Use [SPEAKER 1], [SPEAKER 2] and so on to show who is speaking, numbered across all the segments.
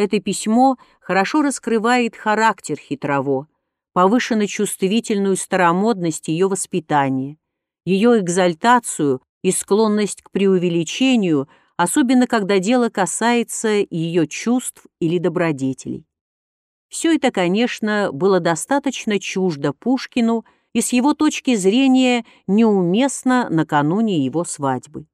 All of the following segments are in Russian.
[SPEAKER 1] Это письмо хорошо раскрывает характер хитрово, повышенно чувствительную старомодность ее воспитания, ее экзальтацию и склонность к преувеличению, особенно когда дело касается ее чувств или добродетелей. Все это, конечно, было достаточно чуждо Пушкину и с его точки зрения неуместно накануне его свадьбы.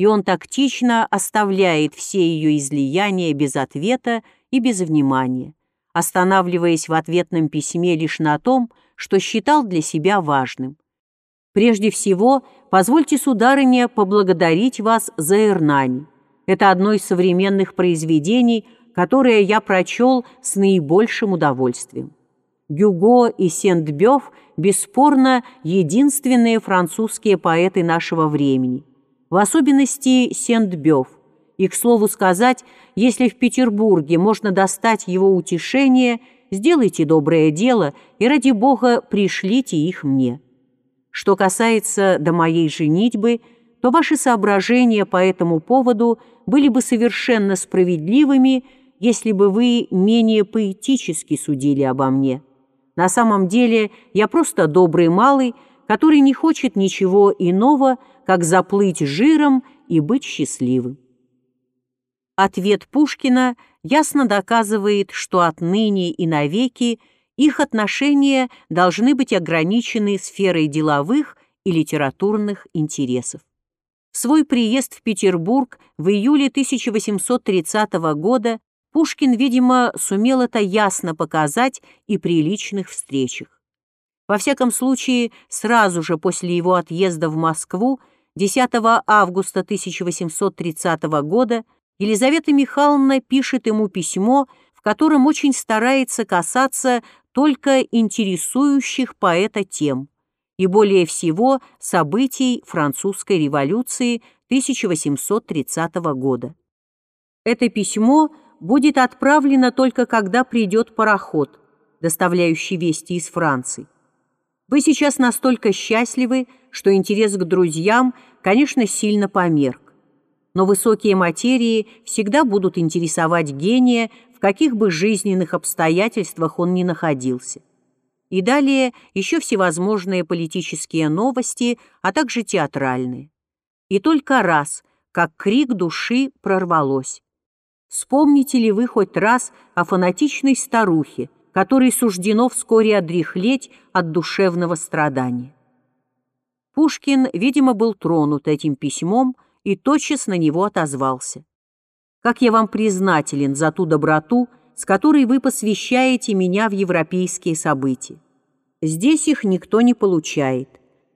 [SPEAKER 1] И он тактично оставляет все ее излияния без ответа и без внимания, останавливаясь в ответном письме лишь на том, что считал для себя важным. Прежде всего, позвольте, сударыня, поблагодарить вас за Эрнани. Это одно из современных произведений, которое я прочел с наибольшим удовольствием. Гюго и Сент-Бёв бесспорно единственные французские поэты нашего времени, в особенности Сент-Бёв. И, к слову сказать, если в Петербурге можно достать его утешение, сделайте доброе дело и, ради Бога, пришлите их мне. Что касается до моей женитьбы, то ваши соображения по этому поводу были бы совершенно справедливыми, если бы вы менее поэтически судили обо мне. На самом деле я просто добрый малый, который не хочет ничего иного, как заплыть жиром и быть счастливым. Ответ Пушкина ясно доказывает, что отныне и навеки их отношения должны быть ограничены сферой деловых и литературных интересов. В свой приезд в Петербург в июле 1830 года Пушкин, видимо, сумел это ясно показать и при личных встречах. Во всяком случае, сразу же после его отъезда в Москву 10 августа 1830 года Елизавета Михайловна пишет ему письмо, в котором очень старается касаться только интересующих поэта тем и более всего событий французской революции 1830 года. Это письмо будет отправлено только когда придет пароход, доставляющий вести из Франции. Вы сейчас настолько счастливы, что интерес к друзьям, конечно, сильно померк. Но высокие материи всегда будут интересовать гения, в каких бы жизненных обстоятельствах он ни находился. И далее еще всевозможные политические новости, а также театральные. И только раз, как крик души прорвалось. Вспомните ли вы хоть раз о фанатичной старухе, которой суждено вскоре одряхлеть от душевного страдания? Пушкин, видимо, был тронут этим письмом и тотчас на него отозвался. «Как я вам признателен за ту доброту, с которой вы посвящаете меня в европейские события. Здесь их никто не получает.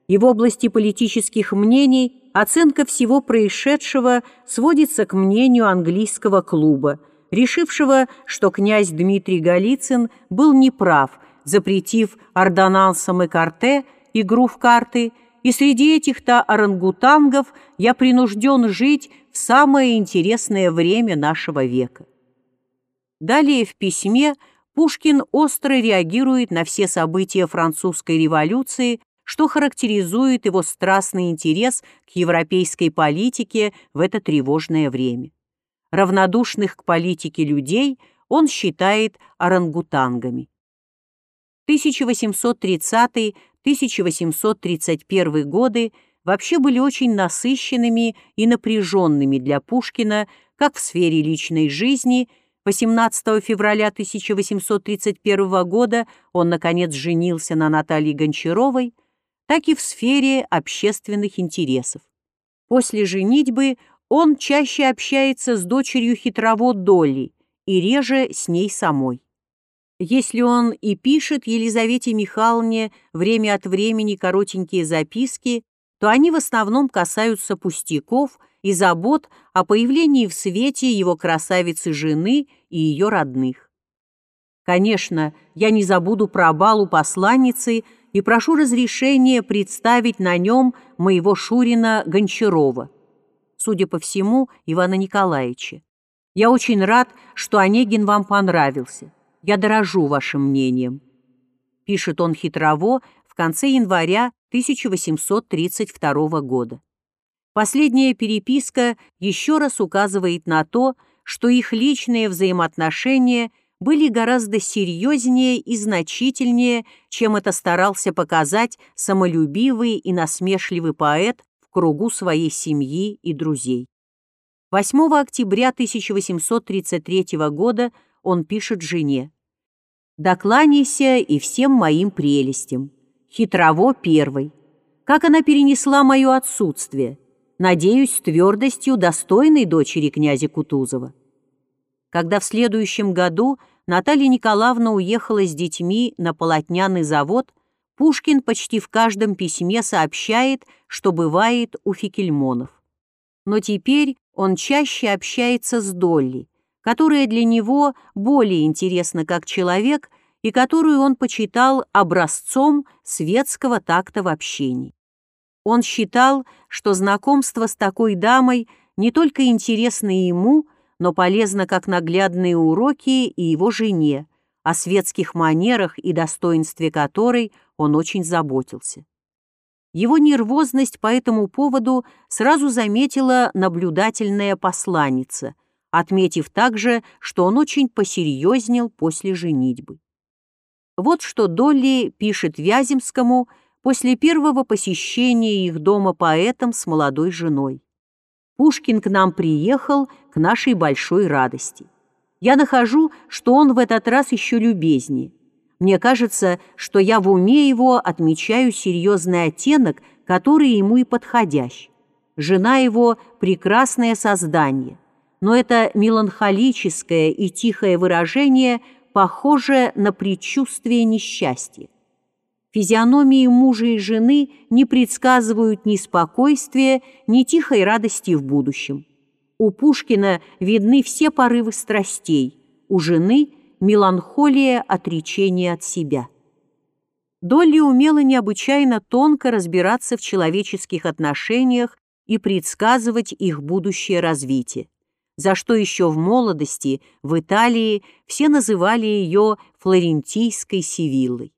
[SPEAKER 1] И в области политических мнений оценка всего происшедшего сводится к мнению английского клуба, решившего, что князь Дмитрий Голицын был неправ, запретив ордонансам и карте игру в карты, и среди этих-то орангутангов я принужден жить в самое интересное время нашего века. Далее в письме Пушкин остро реагирует на все события французской революции что характеризует его страстный интерес к европейской политике в это тревожное время. Равнодушных к политике людей он считает орангутангами. 1830-1831 годы вообще были очень насыщенными и напряженными для Пушкина как в сфере личной жизни. 18 февраля 1831 года он, наконец, женился на Наталье Гончаровой, так и в сфере общественных интересов. После женитьбы он чаще общается с дочерью хитровод Долли и реже с ней самой. Если он и пишет Елизавете Михайловне время от времени коротенькие записки, то они в основном касаются пустяков и забот о появлении в свете его красавицы-жены и ее родных. Конечно, я не забуду про балу посланницы и прошу разрешения представить на нем моего Шурина Гончарова, судя по всему, Ивана Николаевича. Я очень рад, что Онегин вам понравился. Я дорожу вашим мнением. Пишет он хитрово в конце января 1832 года. Последняя переписка еще раз указывает на то, что их личные взаимоотношения были гораздо серьезнее и значительнее, чем это старался показать самолюбивый и насмешливый поэт кругу своей семьи и друзей. 8 октября 1833 года он пишет жене «Докланяйся и всем моим прелестям. Хитрово первой. Как она перенесла мое отсутствие? Надеюсь, с твердостью достойной дочери князя Кутузова». Когда в следующем году Наталья Николаевна уехала с детьми на полотняный завод, Пушкин почти в каждом письме сообщает, что бывает у Фикельмонов. Но теперь он чаще общается с Долли, которая для него более интересна как человек и которую он почитал образцом светского такта в общении. Он считал, что знакомство с такой дамой не только интересно ему, но полезно как наглядные уроки и его жене, о светских манерах и достоинстве которой он очень заботился. Его нервозность по этому поводу сразу заметила наблюдательная посланница, отметив также, что он очень посерьезнел после женитьбы. Вот что Долли пишет Вяземскому после первого посещения их дома поэтом с молодой женой. «Пушкин к нам приехал к нашей большой радости. Я нахожу, что он в этот раз еще любезнее. Мне кажется, что я в уме его отмечаю серьезный оттенок, который ему и подходящ. Жена его – прекрасное создание, но это меланхолическое и тихое выражение похоже на предчувствие несчастья. Физиономии мужа и жены не предсказывают ни спокойствия, ни тихой радости в будущем. У Пушкина видны все порывы страстей, у жены – меланхолия отречения от себя. Долли умела необычайно тонко разбираться в человеческих отношениях и предсказывать их будущее развитие, за что еще в молодости в Италии все называли ее флорентийской Севиллой.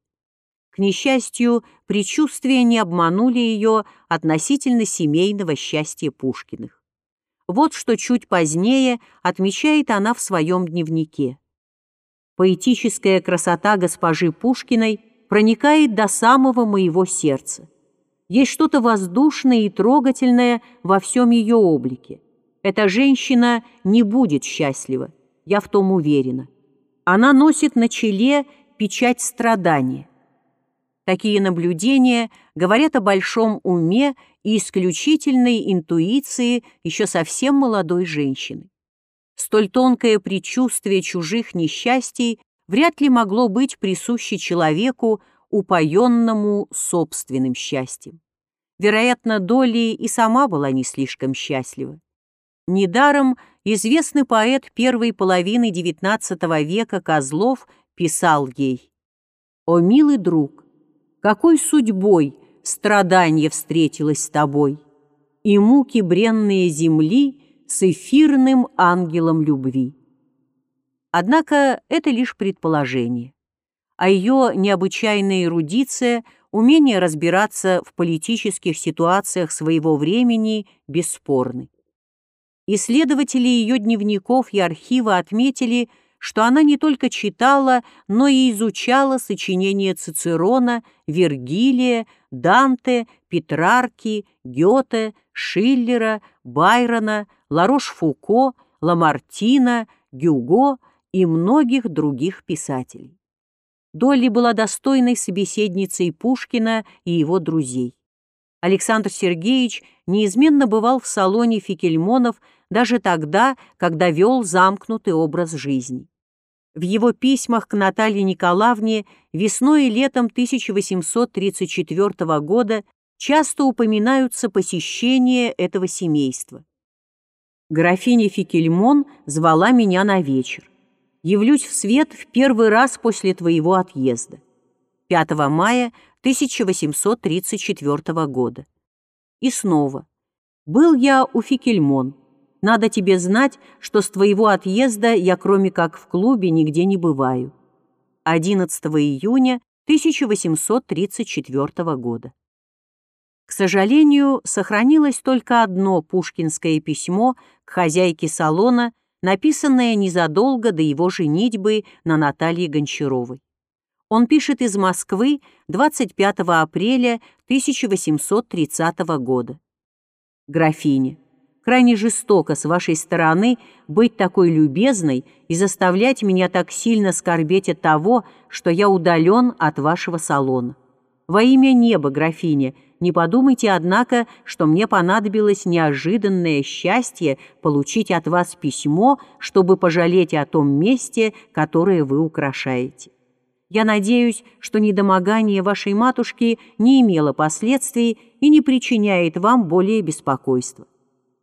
[SPEAKER 1] К несчастью, предчувствия не обманули ее относительно семейного счастья Пушкиных. Вот что чуть позднее отмечает она в своем дневнике. Поэтическая красота госпожи Пушкиной проникает до самого моего сердца. Есть что-то воздушное и трогательное во всем ее облике. Эта женщина не будет счастлива, я в том уверена. Она носит на челе печать страдания. Такие наблюдения говорят о большом уме и исключительной интуиции еще совсем молодой женщины. Столь тонкое предчувствие чужих несчастий вряд ли могло быть присуще человеку, упоенному собственным счастьем. Вероятно, Долли и сама была не слишком счастлива. Недаром известный поэт первой половины XIX века Козлов писал ей «О, милый друг, какой судьбой страдание встретилось с тобой, и муки бренные земли — с эфирным ангелом любви. Однако это лишь предположение, а ее необычайная эрудиция, умение разбираться в политических ситуациях своего времени бесспорны. Исследователи ее дневников и архива отметили, что она не только читала, но и изучала сочинения Цицерона, Вергилия, Данте, Петрарки, Гёте, Шиллера, Байрона, Ларош-Фуко, Ламартина, Гюго и многих других писателей. Долли была достойной собеседницей Пушкина и его друзей. Александр Сергеевич неизменно бывал в салоне Фикельмонов даже тогда, когда вел замкнутый образ жизни. В его письмах к Наталье Николаевне весной и летом 1834 года часто упоминаются посещения этого семейства. Графиня Фикельмон звала меня на вечер. Явлюсь в свет в первый раз после твоего отъезда. 5 мая 1834 года. И снова. Был я у Фикельмон. Надо тебе знать, что с твоего отъезда я кроме как в клубе нигде не бываю. 11 июня 1834 года. К сожалению, сохранилось только одно пушкинское письмо к хозяйке салона, написанное незадолго до его женитьбы на Наталье Гончаровой. Он пишет из Москвы 25 апреля 1830 года. Графиня, крайне жестоко с вашей стороны быть такой любезной и заставлять меня так сильно скорбеть от того, что я удален от вашего салона. Во имя неба, графиня, не подумайте, однако, что мне понадобилось неожиданное счастье получить от вас письмо, чтобы пожалеть о том месте, которое вы украшаете. Я надеюсь, что недомогание вашей матушки не имело последствий и не причиняет вам более беспокойства.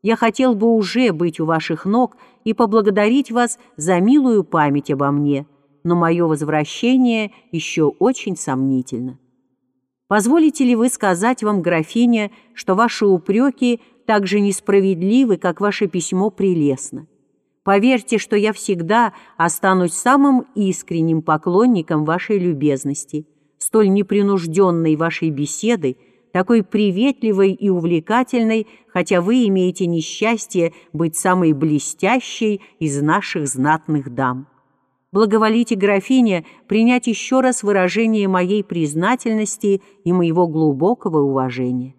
[SPEAKER 1] Я хотел бы уже быть у ваших ног и поблагодарить вас за милую память обо мне, но мое возвращение еще очень сомнительно. Позволите ли вы сказать вам, графиня, что ваши упреки так же несправедливы, как ваше письмо прелестно? Поверьте, что я всегда останусь самым искренним поклонником вашей любезности, столь непринужденной вашей беседы, такой приветливой и увлекательной, хотя вы имеете несчастье быть самой блестящей из наших знатных дам. Благоволите, графиня, принять еще раз выражение моей признательности и моего глубокого уважения.